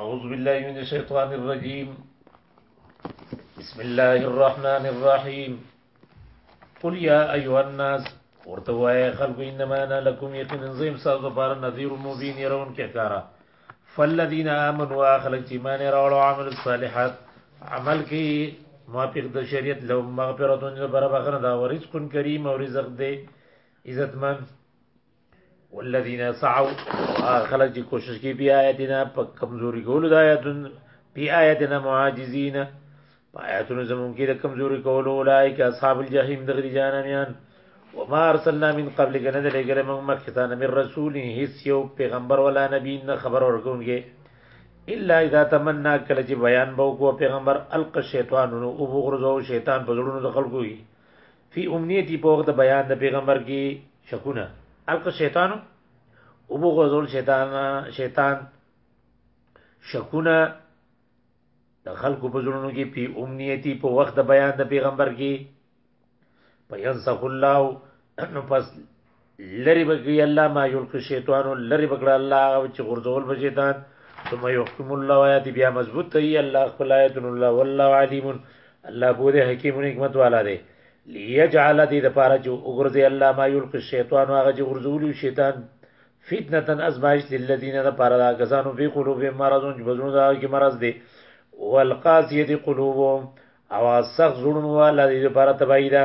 اعوذ بالله من الشیطان الرجیم بسم الله الرحمن الرحیم قل یا ایها الناس ورته وای خلق انما انا لكم یقین زم ساز بار نذیر مبین يرون کې کارا فالذین آمنوا اخلق چې مان راو عمل الصالحات عمل کې موافق د شریعت لو مغفرتون برابر دا ورزق کریم او رزق دې عزتمن والذین سعوا خلق چې کوشش کوي بیا آیاتنا په کمزوري کولو د آیاتن بی آیاتنا معاجزین آیاتونو زمون کې د کمزوري کولو اولایک اصحاب الجحیم دغری جانمیان وما ارسلنا من قبل کنه دلې ګره موږ مخکې ته نبی رسول هیڅ یو پیغمبر ولا نبی نه خبر ورکونګي الا اذا تمنا کله چې بیان بو کو پیغمبر الق شیطان نو او بغرزو شیطان په زړونو د خلکو فی امنیتی په وخت د بیان د پیغمبر کې شکونه الق شیطانو او بو غزول شیطان شیطان شکونه د خلکو په زړونو کې پی امنیتی په وخت د بیان د پیغمبر کې پینسخ الله نو پس لری به کړي الله ما یلقي الشیطان لری به کړه الله هغه چې غورځول به شیطان ثم يحكم الله آیات بیا مضبوط ته الله خپل آیات الله والله علیم الله بو دې حکیم حکمت والا دی ليجعل دې د پاره چې وګرځي الله ما یلقي الشیطان هغه چې غورځول شیطان فتنه ازمایش للذین د پاره دا کسانو په قلوب مرضون چې بزرګ دا کې مرض دی والقاسیه قلوبهم او سخت زړونو والا دې لپاره تبعیدا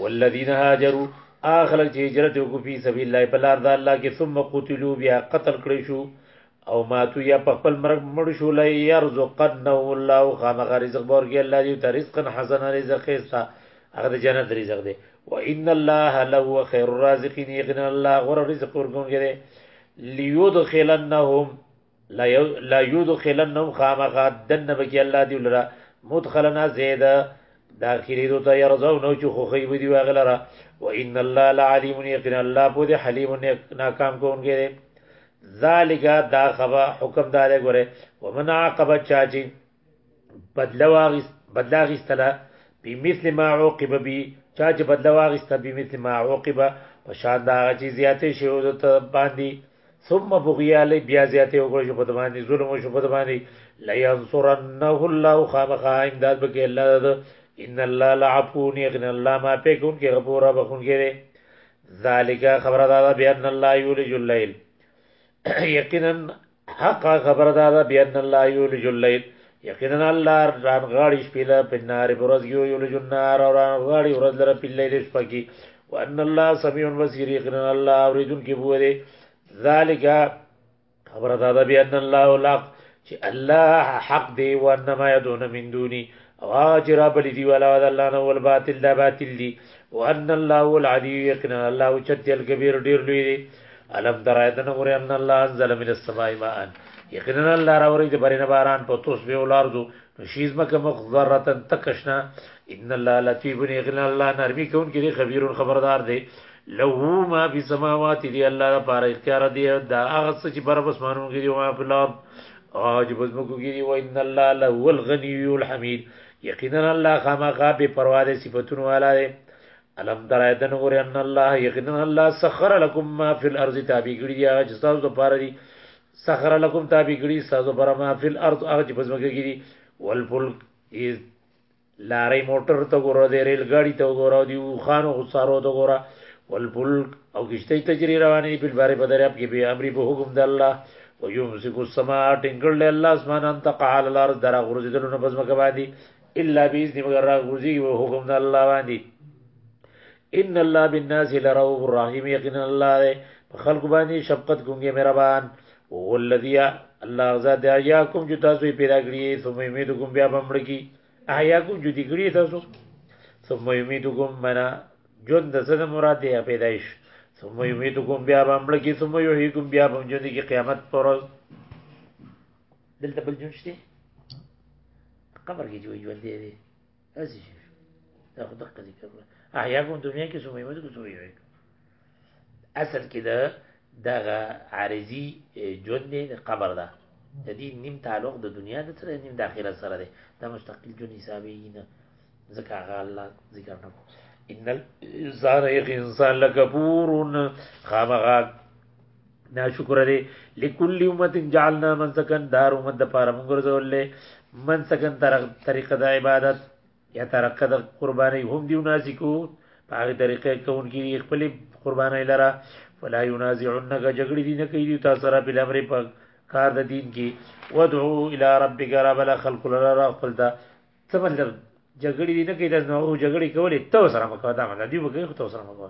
والذین هاجروا اخلق چې هجرت وکړي په سبیل الله په لار د الله کې ثم قتلوا بیا قتل کړی شو او ماتو یا په خپل مرګ مړ شو لای يرزقن الله خامخ رزق بورګي الله دې ته رزقا حسن رزق خيستا هغه د جنت رزق دی و ان الله له خير الرازقين يغن الله غره رزق ورګونګي دی ليدخلنهم لا یو لا یدخلنهم خامخا دنه بکی الله دی لرا مدخلنا زید داخلی دو ته یرزو نو چې خو خیب دی واغلرا و ان الله لعلیم یقین الله په دې حلیم ناکام کوونکی دی ذالک دا خبر حکم دار غره ومن عاقب چاچی بدله واغست بدلا غستله بمثل ما عوقب بي چا چې بدلا واغسته بمثل ما عوقب په شان دا چې زیاتې شو د باندې ثم بغي علی بیا زیاتې وکړو شو په باندې ظلم شو په باندې لا ينصرنه الله خامخا امداد بکې الله د ان الله لعفون يغن الله ما پکون کې غفور بخون کې دي ذالک خبر دا بیا ان الله یولج الليل یقینا حقا خبره دا ده بأن الله یولج اللیل یقینا الله رانغاړي شپې له په نار په ورځ کې او یولج النار او رانغاړي ورځ لره په لیل شپه کې وان الله سميع بصير یقینا الله اوریدونکي بو دی ذالک خبره دا ده بأن الله الحق چې الله حق دی وانما يدعون من دوني او هغه چې را بلی دی ولا د الله نه ول باطل دا باطل دی او ان الله هو العلی یقینا الله او چت الکبیر ډیر لوی دی الم درایتن غور ان الله انزل من السماء ماء یقینا الله را ورید برینه باران په توس به ولارزو نو شیز مکه مخضرتن تکشنا ان الله لطیف یقینا الله نرمی کون کې خبیر خبردار دی له ما فی سماوات دی الله لپاره اختیار دی دا هغه څه چې بر بسمانونو کې دی او ما په لار او چې په ځمکو کې دی و ان الله له هو الغنی الحمید یقینا الله خامخا به پروا دې صفاتونه والا دی الم تر ایتن غور ان الله یقینا الله سخر لكم ما فی الارض تابع کړی دی هغه چې تاسو ته پاره دی سخر لكم تابع کړی تاسو پر ما فی الارض هغه چې په ځمکه کې دی والفلک لارۍ موټر ته ګوره د ریل ګاډي ته وګوره او د اوښانو او څارو ته ګوره والفلک او کشتۍ ته چې روانې دي په البحر په دریاب کې به امري په حکم د الله ويمسك السماء ټینګ کړل الله اسمان ان تقع على الارض درا غرزیدلو نه پزمکه باندې الا باذن مگر را غرزي په حکم د الله باندې ان الله بالناس لرؤوف رحیم یقینا الله دې په خلق باندې شفقت کوونکی مهربان او الذی الله غزا د یاکم چې تاسو پیدا کړی ثم یمیدکم بیا بمړ کی احیاکم چې دی کړی تاسو ثم یمیدکم منا جون د سره مراد دی پیدایش ثم یمیدکم بیا بمړ کی ثم یحییکم بیا بم جون کی قیامت پر دلته بل جون شته قبر کې جوړ ژوند دی هسې شي دا خو دقه ذکر کړه احیا کوم دنیا کې سمې مې کو سمې وي اصل کې دا دغه عارضي ژوند دی د قبر ده د دې نیم تعلق د دنیا د سره نیم د آخرت سره دی دا مستقل ژوند حسابي نه ځکه هغه الله ذکر نه ان الانسان یقین انسان لکفور خامغه نا شکر لري لكل امه جعلنا من سكن دار امه د پاره موږ ورزولې من سكن طریقه د عبادت یا طریقه د قرباني هم دی نازکو په هغه طریقې کوونکی دی خپل قرباني لره فلا ينازعنك جګړې دي نه کوي تاسو سره په امر په کار د دین کې ودعو الى ربك رب الخلق لره خپل ته څه مطلب جګړې دي نه کوي تاسو نو جګړې کولې ته سره مکو دا مطلب دی وکړي خو ته سره مکو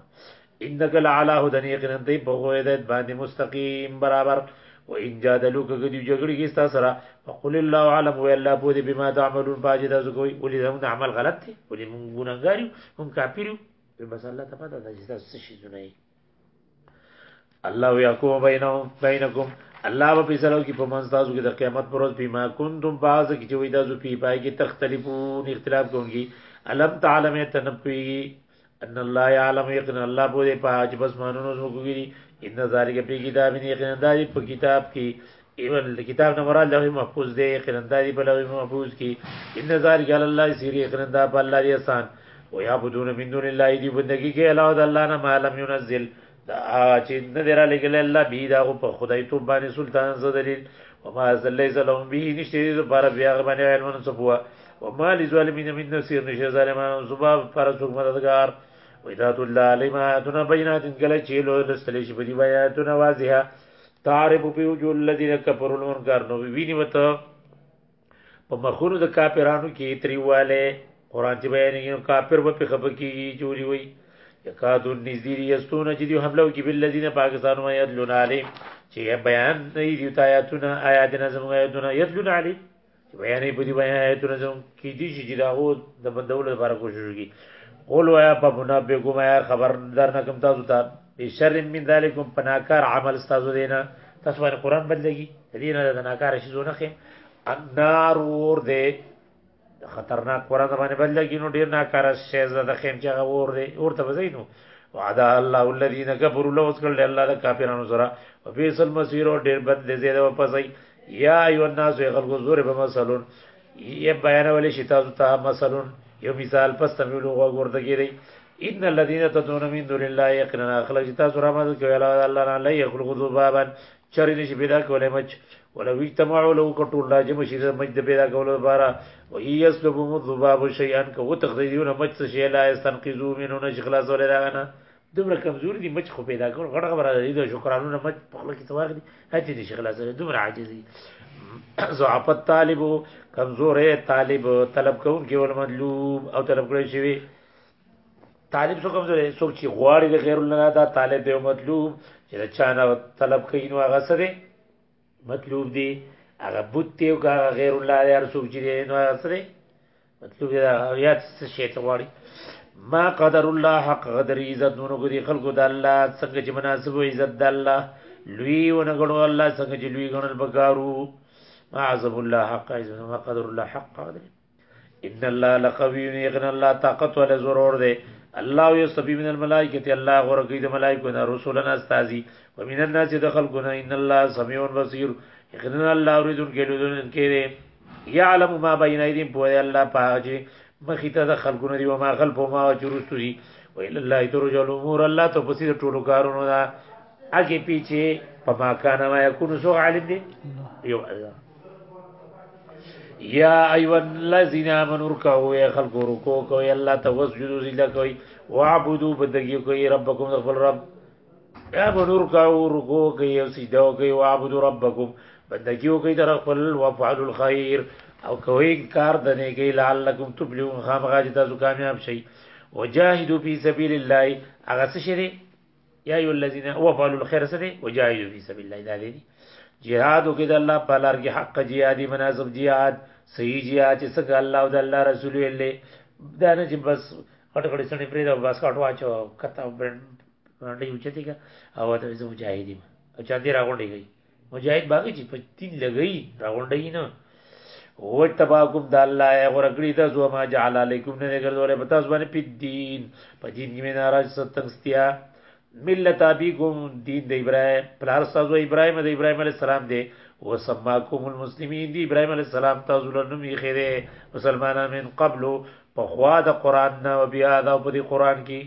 انک لعلى هدن یقینا دی په غویدت باندې مستقیم برابر و ان جادلوک کدی جګړې کې تاسو سره فقل الله علم و الله په دې بما تعملون پاجې تاسو کوي ولې زموږ عمل غلط دی ولې موږ ګناګاریو موږ کافرو بس الله ته پته ده چې تاسو څه شي زونه الله یحکم بینهم بینکم الله به فیصلو کې په منځ تاسو کې د قیامت پر ورځ بما کنتم باز کې چې وای تاسو په پای کې تختلفون اختلاف کوونکی علم تعلم تنپی ان الله یعلم یقین الله په دې پاج بس مانونو زموږ کې ان ذالک په کتاب نه یقین دا په کتاب کې ایمن د کتاب نه مراد لوح محفوظ دی قرندا دی په لوح محفوظ کې ان ذالک علی الله سیری قرندا په الله دی آسان و یعبدون من دون الله دی بندگی کې علاوه د الله نه معلوم ينزل دا چې نه درا لګل الله به دا په خدای تو باندې سلطان زدلیل و ما زلیز لهم به نشته دې پر بیا باندې علم نه سپوا و ما لزوالمین من نصير نشه ظالمانو سبب پر څوک مددگار و اذا تل علیما تنا بینات کله چې لو لستلی شي په دی بیاتونه واضحه تعرف فی وجوه الذین کفروا المنکر نو ویني وته په مخونو د کافرانو کې تریواله قران چې بیانېږي نو کافر به په خپه کیږي جوړي وي یکادو نذیر یستون چې دی حمله کوي بل الذین پاکستان ما یدلون علی چې بیان نه دی آیاتونه آیاتنا زموږ آیاتونه یدلون علی چې بیانې په دې بیان آیتونه زموږ کې دي چې د هغو د بندولو لپاره کوشش وکړي قول وایا په بنا به کوم یا خبر در نه کوم تاسو ته بشر من ذالکم پناکار عمل تاسو دینا تاسو باندې قران بدلږي دې نه د ناکار شي زونه خې النار ور دې خطرناک قران باندې بدلږي نو ډیر ناکار شي زده خېم چې ور دې ورته وزینو وعد الله الذين كفروا لو ذكر الله د کافرانو سره وبئس المصير ډیر بد دې زیاده واپس یا ایو الناس ای خلق زور به مثلون یې بیان ولې شي تاسو ته مثلون یو مثال پس تملو غو ورته کېږي ان الذين تدعون من دون الله يقينا خلق چې تاسو را مدد کوي الله الله نه لای خلق ذبابا چرې نشي پیدا کولای مچ ولا وی تمعو لو کټول لا جمع شي مچ د پیدا کولو لپاره و هي يسلب ذباب شيئا کو تخرجون مچ شي لا استنقذو منه نشي خلاص ولا دا نه دومره کمزوري دي مچ خو پیدا کول غټ خبره ده د شکرانونه مچ په خپل کې تواخ دي هڅه دي شیخ لاسره دومره عاجز دي ضعف طالب کمزورې طالب طلب کوم کې ول مطلوب او طلب کړی شي طالب سو کمزورې څوک چې غواړي د غیر الله دا طالب دی مطلوب چې چا نه طلب کوي نو هغه سره مطلوب دی هغه بوت دی او هغه غیر الله دی هر څوک چې دی نو هغه سره مطلوب دی دا یا څه شی ته غواړي ما قدر الله حق قدر عزت نونو کو دی خلقو د الله څنګه چې مناسب او عزت د الله لوی و نه غړو الله څنګه چې لوی غنل بګارو ما عزب الله حق عزت ما قدر الله حق قدر ان الله لقوی یغن الله طاقت ول ضرور دی الله یستفی من الملائکه الله غرقی د ملائکه نه رسولنا استازی ومن الناس دخل گنا ان الله سمیع بصیر یغن الله اوریدون کلودون کړي یعلم ما بین ایدین په الله پاجي مخی ته د خلقونه دی او ما خلف ما وجرستو دی ویل الله ترجو الامور الله ته پسې ټولو کارونو دا اګه پیچه په ما کانه ما یکون سو عالم دی یو الله یا ایو الذین آمنوا رکعوا یا خلق رکوع کوي الله ته وسجدوا سجده کوي واعبدوا بدګي کوي ربکم خپل رب یا بنور کاو رکو کوي او سجده کوي او عبد ربکم بندگی کوي در خپل وفعل الخير او کوي کار د نه کوي لعلکم تفلحون خامغه چې تاسو کامیاب شئ وجاهدوا فی سبیل الله هغه څه شری یا ایو الذین وفعلوا الخير سره وجاهدوا فی سبیل الله دا دی جهاد وکړه د الله په لار کې حق جهادي مناسب جهاد صحیح جهاد چې څنګه الله او د الله رسول ویلې دا نه چې بس کټ کټ سړي پرې دا بس کټ واچو کته برند باندې اوچتي کا او ته زه مجاهدی او چا دې راغونډي گئی مجاهد باغی چې په تین لګئی راغونډی نه هو تباکم د الله یا غرګړی د زو ما جعل علیکم نه ګرځولې په تاسو باندې په دین په دین کې مې ناراض ستنګستیا ملت ابيکم دین د ابراهيم پلار سازو ابراهيم د ابراهيم عليه السلام دی و سماکم المسلمین دی ابراهيم عليه السلام تاسو له نوم یې خره مسلمانان من قبل په خوا د قران نه او بیا دا په دې قران کې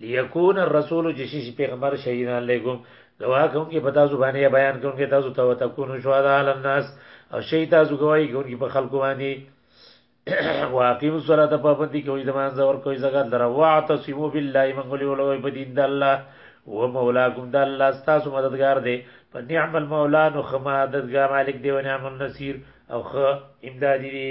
ليكون الرسول چې شي پیغمبر شهیدان علیکم گواه کوونکې په تاسو باندې بیان کوونکې تاسو ته وتكونو شهدا علی الناس او شي تاسو گواہی کوونکې په خلکو باندې واقیم الصلاة پابندی کوي د مانځه ور کوي زکات لره واعتصموا بالله من قل ولوي په دین د الله و مولاکم د الله ستاسو مددگار دی په نعم المولا نو خما مددگار مالک دی و نعم النصير او خ امدادی دی